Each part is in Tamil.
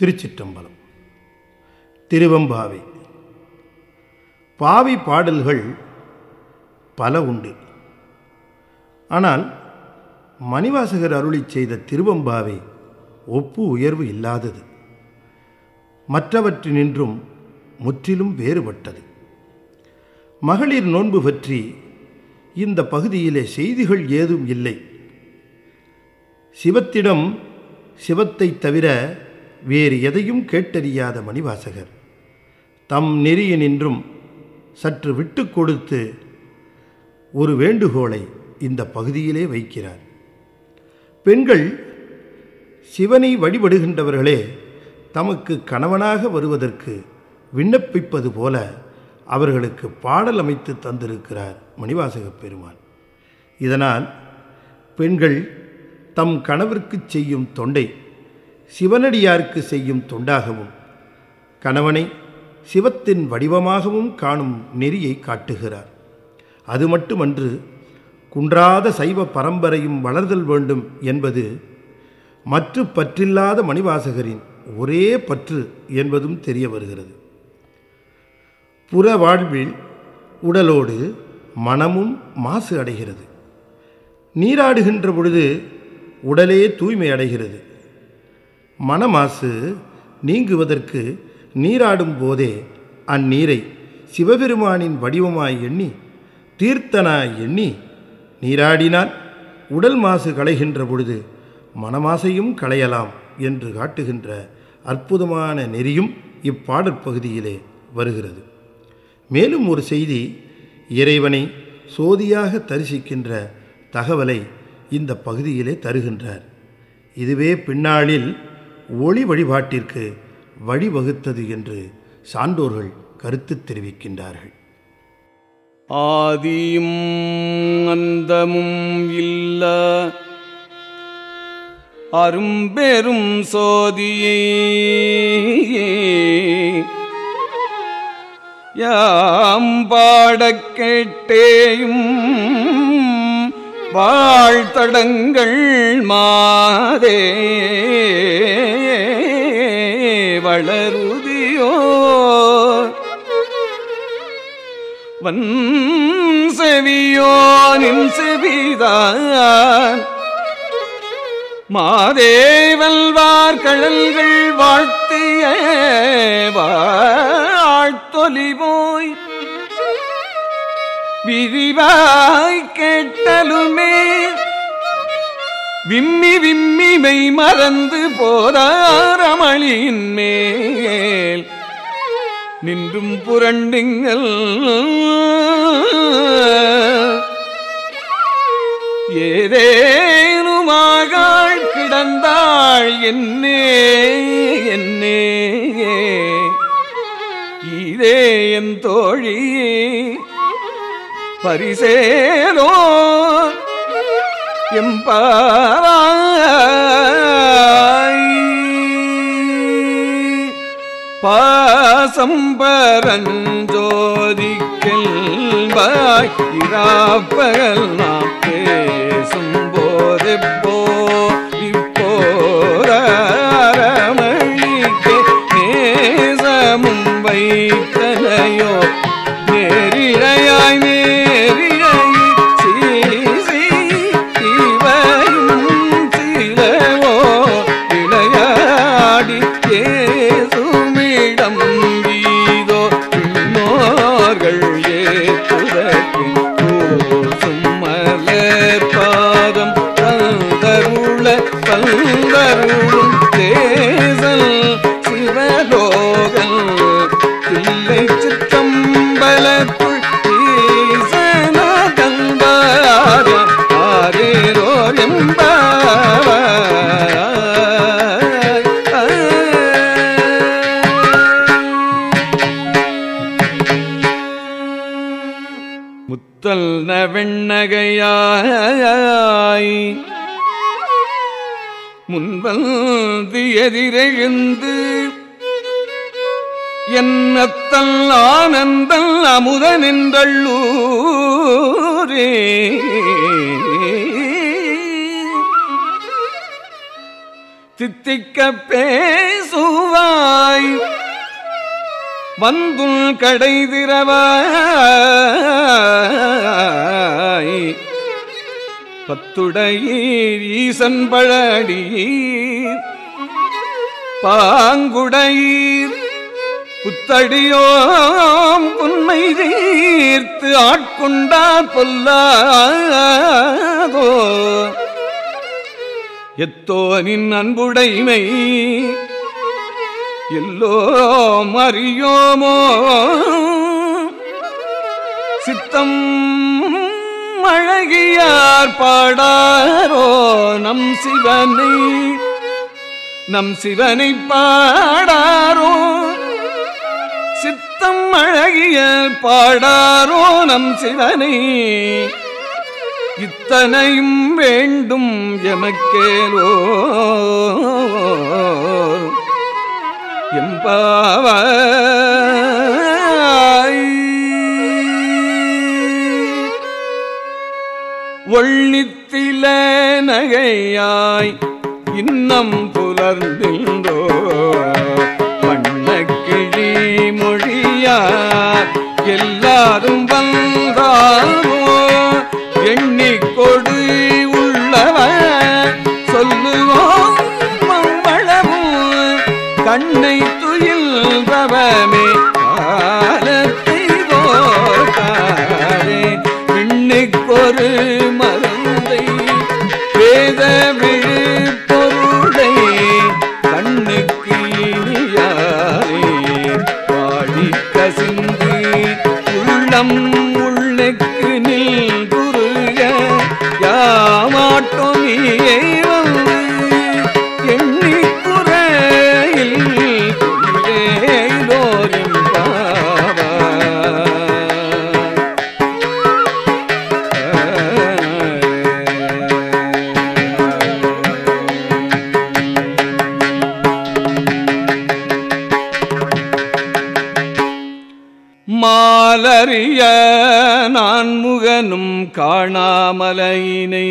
திருச்சிற்றம்பலம். திருவம்பாவை. பாவி பாடல்கள் பல உண்டு. ஆனால் மணிவாசகர் அருளிச் செய்த திருவம்பாவை ஒப்பு உயர்வு இல்லாதது. மற்றவற்றினின்றும் முற்றிலும் வேறுபட்டது. மகளிர் நோன்பு பற்றி இந்த பகுதியிலே செய்திகள் ஏதும் இல்லை. சிவத்திடம் சிவத்தை தவிர வேறு எதையும் கேட்டறியாத மணிவாசகர். தம் நெறியினின்றும் சற்று விட்டு கொடுத்து ஒரு வேண்டுகோளை இந்த பகுதியிலே வைக்கிறார். பெண்கள் சிவனை வழிபடுகின்றவர்களே தமக்கு கணவனாக வருவதற்கு விண்ணப்பிப்பது போல அவர்களுக்கு பாடல் அமைத்து தந்திருக்கிறார் மணிவாசகப் பெருமான். இதனால் பெண்கள் தம் கணவருக்கு செய்யும் தொண்டை சிவனடியாருக்கு செய்யும் தொண்டாகவும் கணவனை சிவத்தின் வடிவமாகவும் காணும் நெறியை காட்டுகிறார். அது மட்டுமன்று குன்றாத சைவ பரம்பரையும் வளர்தல் வேண்டும் என்பது மற்ற பற்றில்லாத மணிவாசகரின் ஒரே பற்று என்பதும் தெரிய வருகிறது. புற வாழ்வில் உடலோடு மனமும் மாசு அடைகிறது. நீராடுகின்ற பொழுது உடலே தூய்மை அடைகிறது. மனமாசு நீங்குவதற்கு நீராடும் போதே அந்நீரை சிவபெருமானின் வடிவமாய் எண்ணி தீர்த்தனாய் எண்ணி நீராடினால் உடல் மாசு களைகின்ற பொழுது மனமாசையும் களையலாம் என்று காட்டுகின்ற அற்புதமான நெறியும் இப்பாடற் பகுதியிலே வருகிறது. மேலும் ஒரு செய்தி இறைவனை சோதியாக தரிசிக்கின்ற தகவலை இந்த பகுதியிலே தருகின்றார். இதுவே பின்னாளில் ஒளி வழிபாட்டிற்கு வழிவகுத்தது என்று சான்றோர்கள் கருத்து தெரிவிக்கின்றார்கள். ஆதியும் அந்தமும் இல்ல. அரும்பெரும் சோதியை. யாம் பாடக் கேட்டேயும் வாழ்த்தடங்கள் மாதே. வளருதியோ. வன் செவியோ நின் செவிதான். மாதேவல்வார் கழல்கள் வாழ்த்திய. வாழ்த்தொலி போய் விரிவாய் கேட்டலுமே. விம்மி விம்மிமை மறந்து போதாரமளியின் மேல். நின்றும் புரண்டுங்கள். ஏதேனுமாக கிடந்தாள் என்னே என்னே. இதே என் தோழியே பரிசேலோ எம்பாய் பாசம்பரஞ்சோதிக்கெல்வாய் இராப்பகல் நாம் பேசும் போதெப்போ பேசுவாய். வந்துள் கடைதிரவாய். பத்துடையீர் ஈசன் பழடியீர் பாங்குடையீர் புத்தடியோம் உண்மை தீர்த்து ஆட்கொண்டார் பொல்லாதோ. எத்தோனின் அன்புடைமை எல்லோம் அறியோமோ? சித்தம் அழகியார் பாடாரோ நம் சிவனை? நம் சிவனை பாடாரோ? சித்தம் அழகிய பாடாரோ நம் சிவனை? இத்தனையும் வேண்டும் எமக்கேலோ. எம்பாவாய் ஒள்ளித்தில நகையாய் இன்னம் புலர்ந்தின்றோ. மண்ணக்கிழி மொழியார் எல்லாரும் வந்தாலும் கண்ணை காணாமலையினை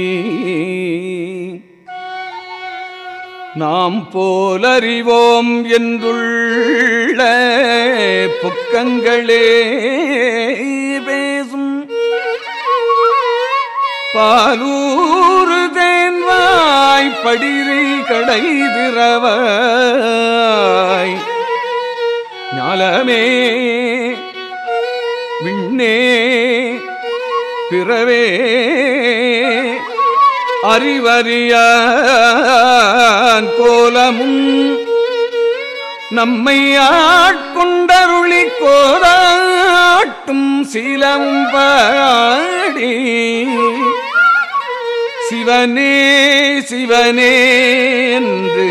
நாம் போலறிவோம் என்றுள்ள புக்கங்களே பேசும். பாலூரு தேன்வாய் படிரை கடை திறவாய் ஞாலமே விண்ணே பிறவே அறிவறியான் கோலமும் நம்மை ஆட்கொண்டருளி கோராட்டும் சிலம்பாடி சிவனே சிவனே என்று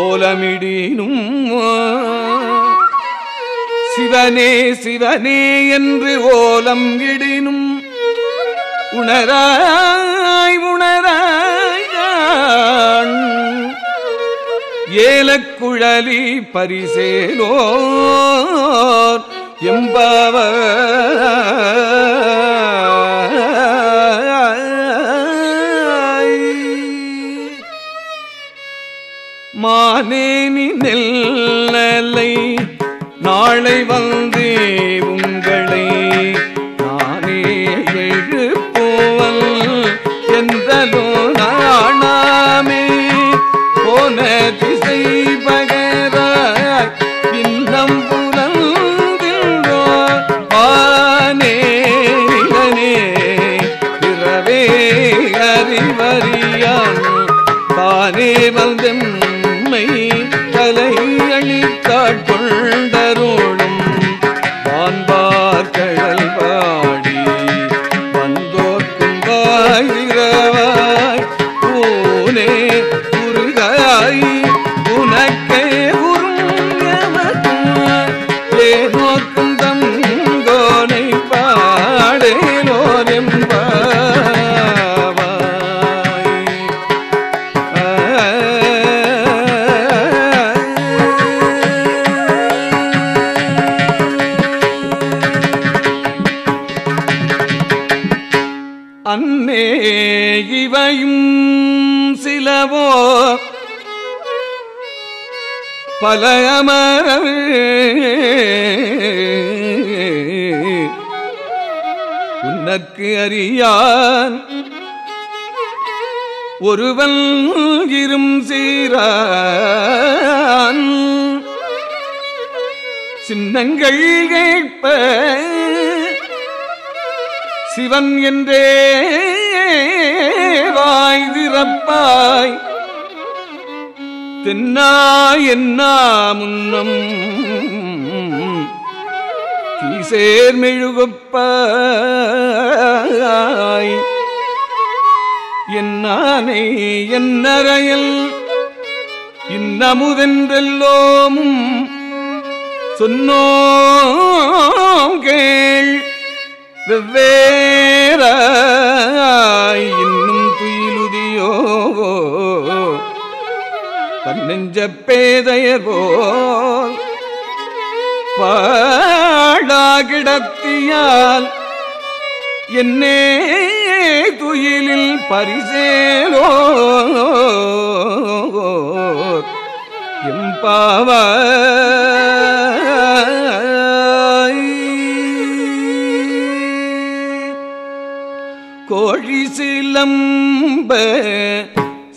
ஓலமிடினும் சிவனே சிவனே என்று ஓலம் இடினும். உணராய் உணராய் ஏலக்குழலி பரிசேலோ எம்பாவ மானேனி நெல்லை நாளை வந்தே பல அமரர் உனக்கு அறியான் ஒருவன் இரும் சீரான். சின்னங்கள் கேட்ப சிவன் என்றே வாய் திறப்பாய். தென்னா என்னா முன்னம்? தீசேர் மெழுகுப்பாய். என்னானை என்னறையல்? இன்னமுதென்றெல்லோமும் சொன்னோம் கேள். வெவ்வேறாய் இன்னும் துயிலுதியோவோ தன் நெஞ்ச பேதையர் போல் பாடாகிடத்தியால் என்னே துயிலில் பரிசேலோ எம்பாவாய் கோழி சிலம்ப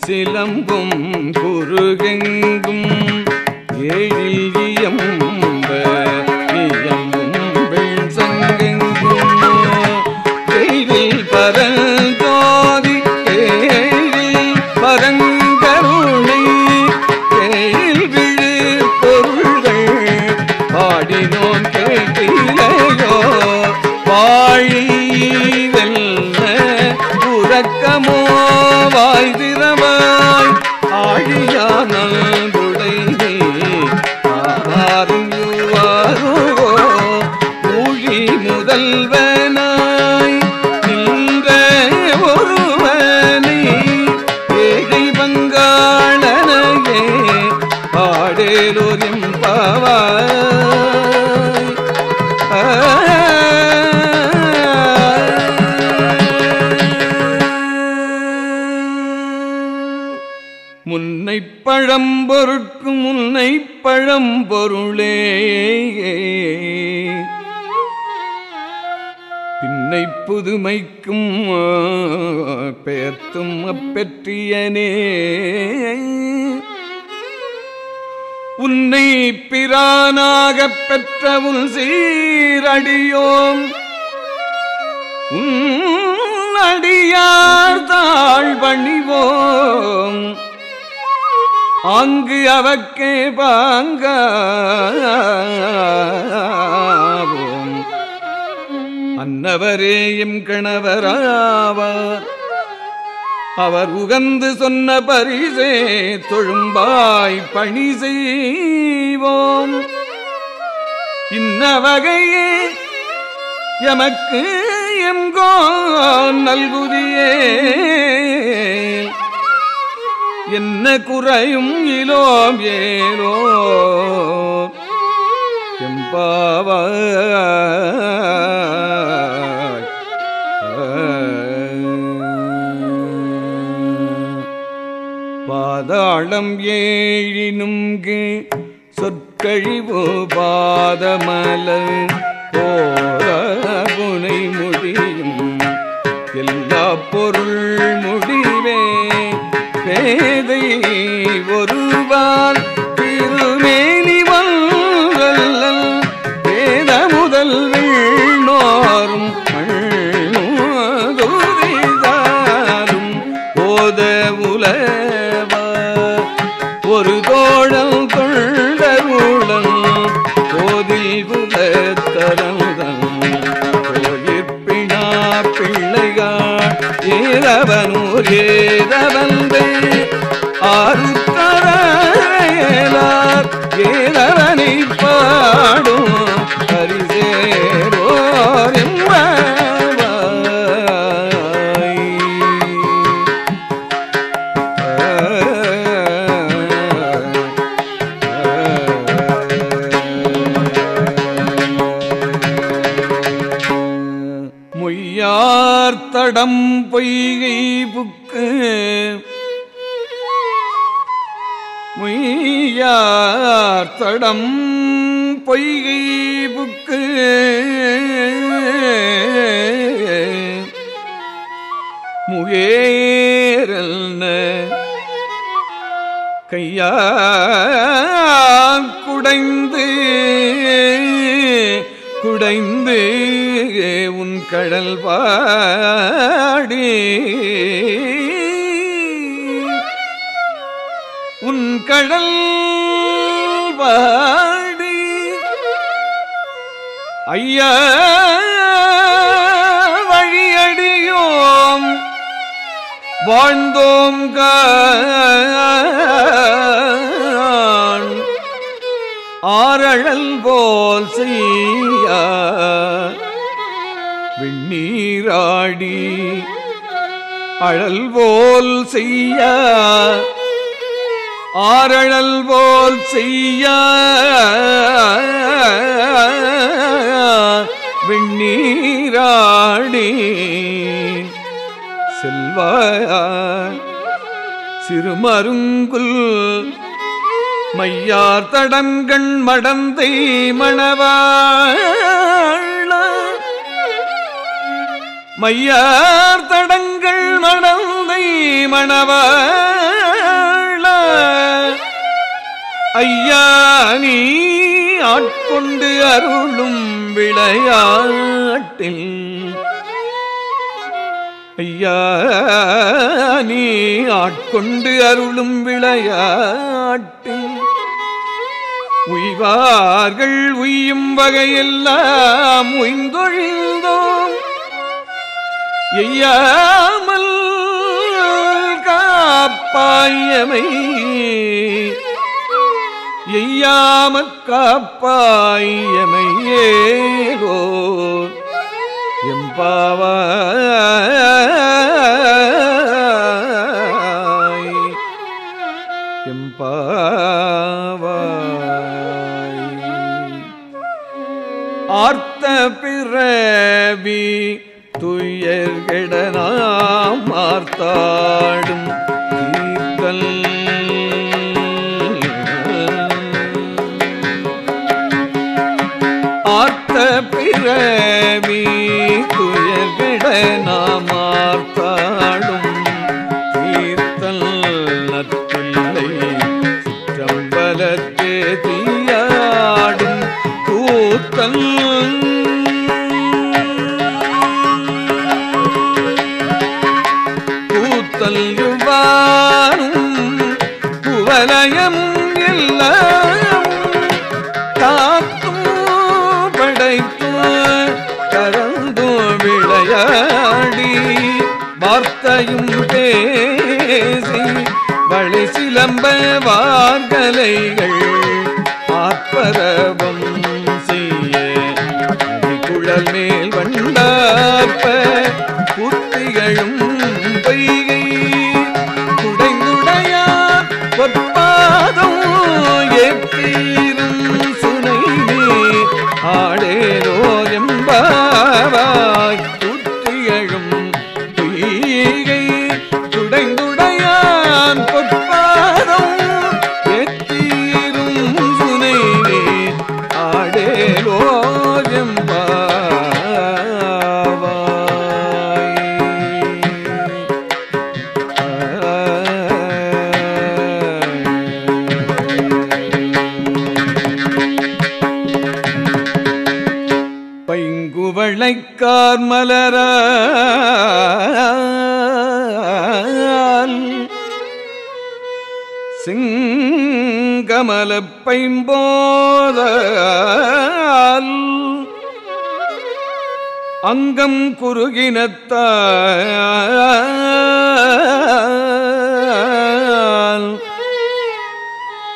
சிலம்பும் குருகெங்கும் ஏழில் அமைக்கும் பெயர்த்தும் அப்பெற்றியனே. உன்னை பிரானாகப் பெற்ற உன் சீரடியோம் அடியார் தாழ் பணிவோம் அங்கு அவக்கே பாங்க அன்னவரே எம் கணவராவார். அவர் உகந்து சொன்ன பரிசே தொழும்பாய் பணி செய்வோம். இன்ன வகையே எமக்கு எங்கோ நல்குதியே. என்ன குறையும் இலோம் ஏலோ. எம்பாவாய் பாதாளம் ஏழினுங்கு கீழ் பாதமல பாதமலர் போனை முடியும் எல்லா பொருள் முடிவே பேதை ஒருவான் பொய்கை புக்கு. முகேரல்ன கையால் குடைந்து குடைந்து உன் கடல் பாடி. உன் கடல் பா ஐய வழியடியோம். வாழ்ந்தோம் ஆரழல் போல் செய்ய. விண்ணீராடி அழல் போல் செய்ய. ஆரழல் போல் செய்ய. செல்வ சிறுமருங்குல் மையார் தடங்கண் மடந்தை மணவாழ. மையார் தடங்கள் மடந்தை மணவாழ. ஐயா நீ ஆட்கொண்டு அருளும் விளையாட்டில் ஐயா நீ ஆட்கொண்டு அருளும் விளையாட்டு. உய்வார்கள் உய்யும் வகையெல்லாம் உய்ந்தொழிந்தோம். எய்யாமல் காப்பாயமை. எய்யாமற் காப்பாயமை ஏகோ எம்பாவாய். எம்பாவாய். ஆர்த்த பிறவி துயர்கெட நாம் வார்த்தையும் பேசி வழி சிலம்ப வார்கலைகள் ஆற்பரவம் செய்ய குழல் மேல் வண்டாப்ப புத்திகளும் பெய்ய பைங்குவளைக்கார் மலர சிங்கமல பைம்போதால் அங்கம் குறுகினத்தால்.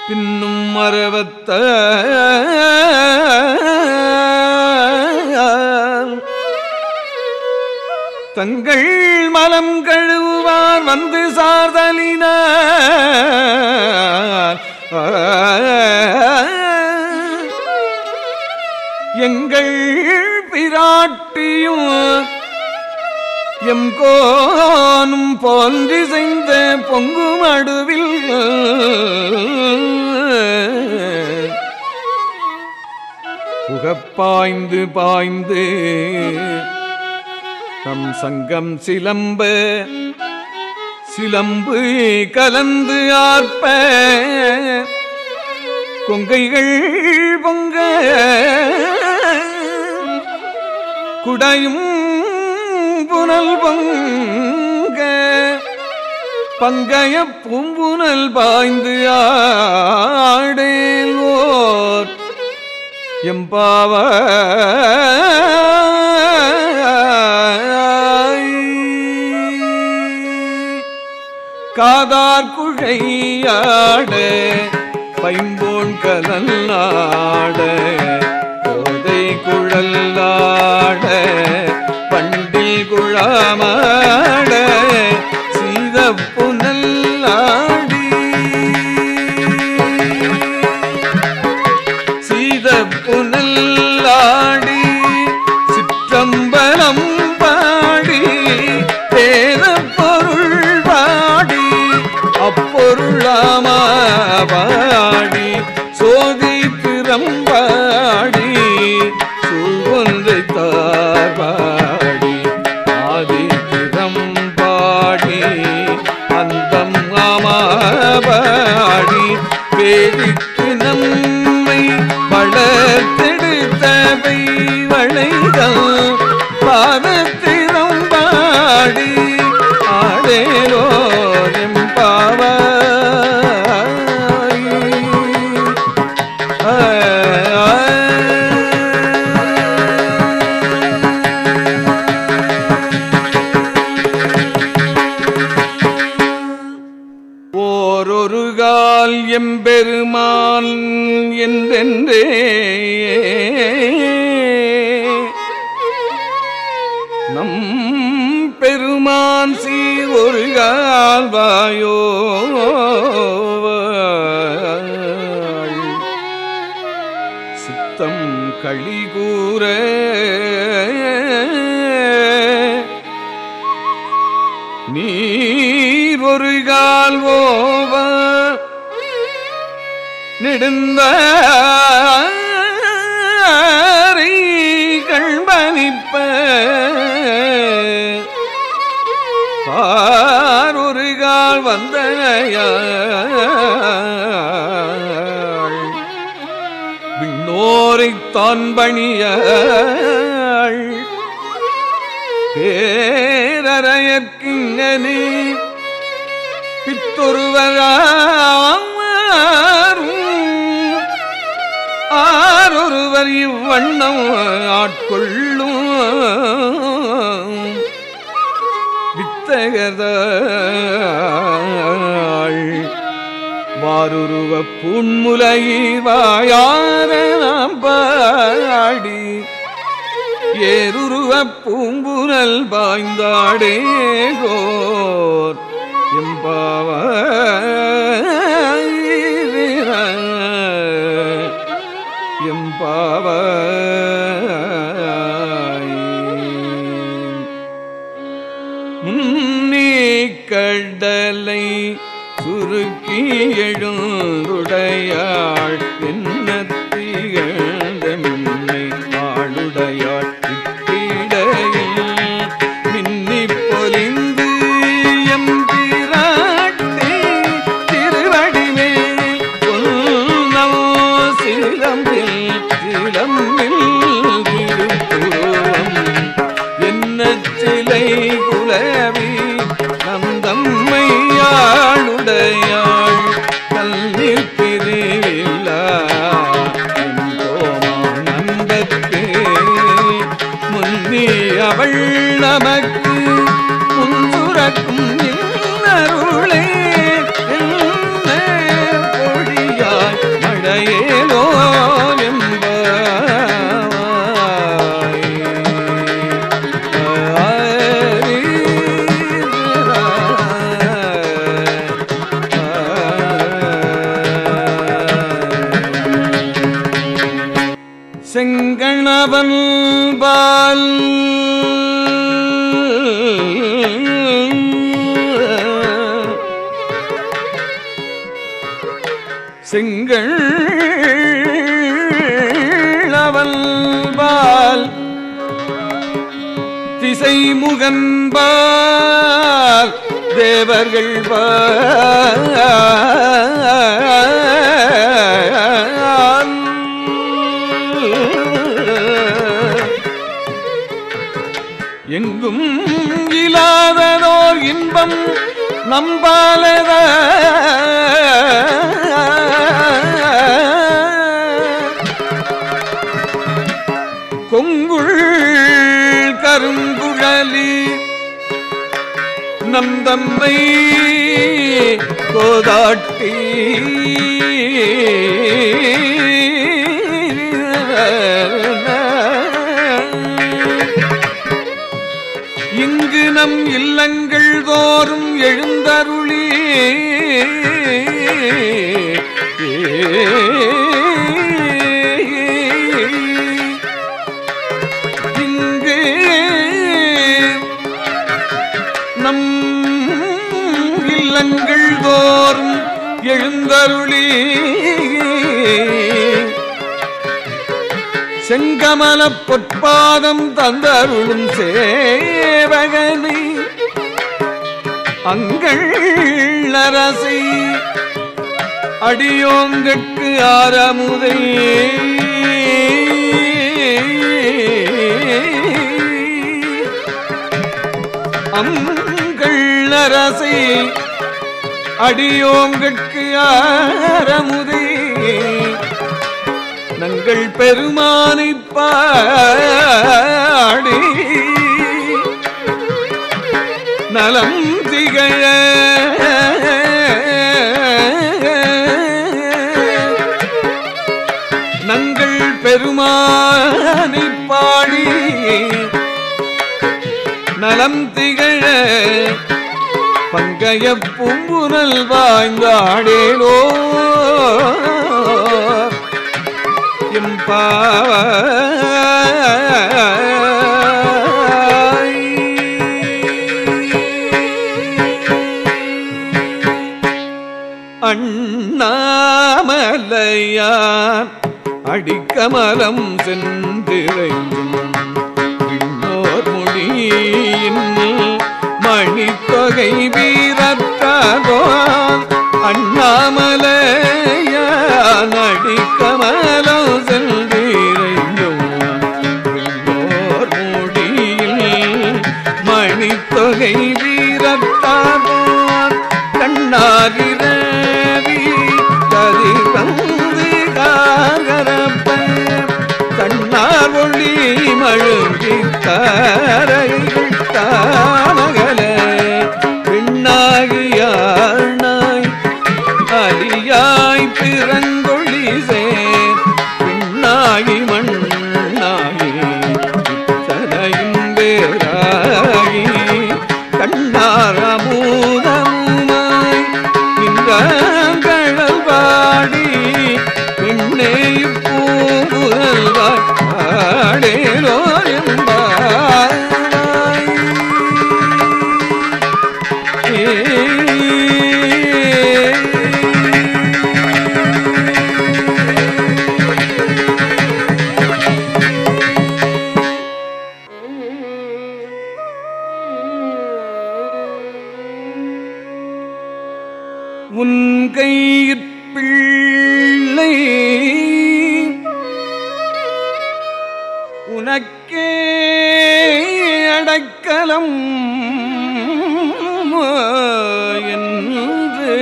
பின்னும் மரவத்த தங்கள் மலம் கழுவார் வந்து சார்தலினார். எங்கள் பிராட்டியும் எம் கோனும் போன்றி செய்த பொங்கும் அடுவில் புகப்பாய்ந்து பாய்ந்து தம் சங்கம் சிலம்ப. சிலம்பு கலந்து ஆர்ப்ப. கொங்கைகள் பொங்க. குடையும் புனல் பொங்க. பங்கைய பூம்புனல் பாய்ந்து ஆடேல்வோர் எம்பாவ காதார் குழையாட பைம்போன் கலல்லாட கோதை குழல்லாட பண்டில் குழாமா கால் சித்தம் களிகூற நீர் ஒரு கால் ஓவ. நெடுந்த வந்தனையாள் விண்ணோரைத் தான் பணியாள் பேரறையற்கிங்கனே பித்தொருவராரும் ஆரொருவர் இவ்வண்ணம் ஆட்கொள்ளும். வித்தகதாள் வாருருவ புன்முலையில் வாயார நாம் பாடி ஏருருவ பூம்புனல் பாய்ந்தாடேகோர் எம்பாவ எம்பாவ எழும் திசை முகன்பார் தேவர்கள் எங்கும் இல்லாததோர் இன்பம் நம்பாலத நம் தம்மை கோதாட்டி. இங்கு நம் இல்லங்கள் தோறும் எழுந்தருளி. ஏ இல்லங்கள் தோறும் எழுந்தருளி. செங்கமல பொற்பாதம் தந்தருளும் சேவகனை. அங்கள் அரசை அடியோங்கட்கு ஆரமுதை. அங்கள் அரசை அடியோங்கட்கு ஆரமுதை. நங்கள் பெருமானை பாடி நலம் திகழ. நங்கள் பெருமானை பாடி நலம் திகழ. பங்கைய பூங்குரல் வாய்ந்தாடேலோ எம்பாய் அண்ணாமலையான் அடிக்கமலம் சென்றிரைந்தும் வீரத்தாகோ அண்ணாமலையான் அடிக்கமலம் சென்றிறைஞ்சும் விண்ணோர் மொழியில் மணித்தொகை வீரத்தாகோ கண்ணாரிரவி கதி காகரப்ப கண்ணார் ஒளி மழுங்கி அடக்கலம் என்று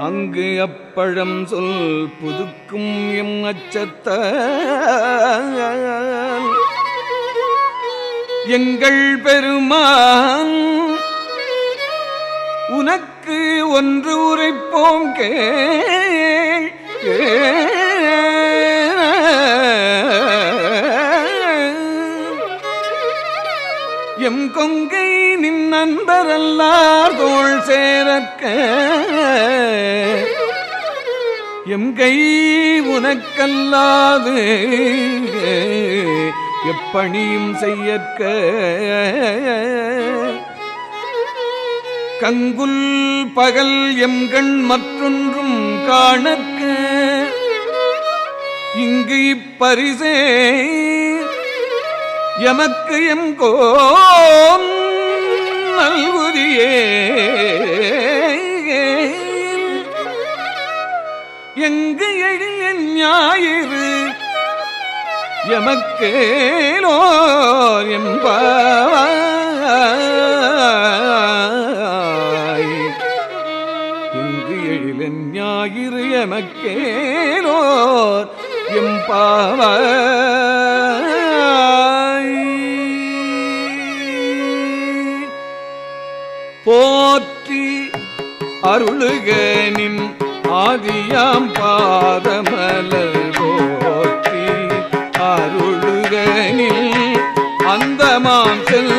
அங்கு அப்பழம் சொல் புதுக்கும் எம் அச்சத்த எங்கள் பெருமான் உனக்கு ஒன்று உரைப்போம் கே எம் கொங்கை நின் நண்பரல்லார் தோல் சேரக்க. எம் கை உனக்கல்லாது. எப்பணியும் செய்யற்க. கங்குல் பகல் எம்கண் மற்றொன்றும் காணற்க. இங்கு இப்பரிசே எமக்கு எம் கோம் நல்குதியே. எங்கு எழிய ஞாயிறு எமக்கேலோ என்பாய் இங்கு எழில ஞாயிறு எமக்கேலோ எம்பாவாய் போற்றி அருளுகனின் ஆதியாம் பாதமலர். போற்றி அருளுகனில் அந்தமாம் செல்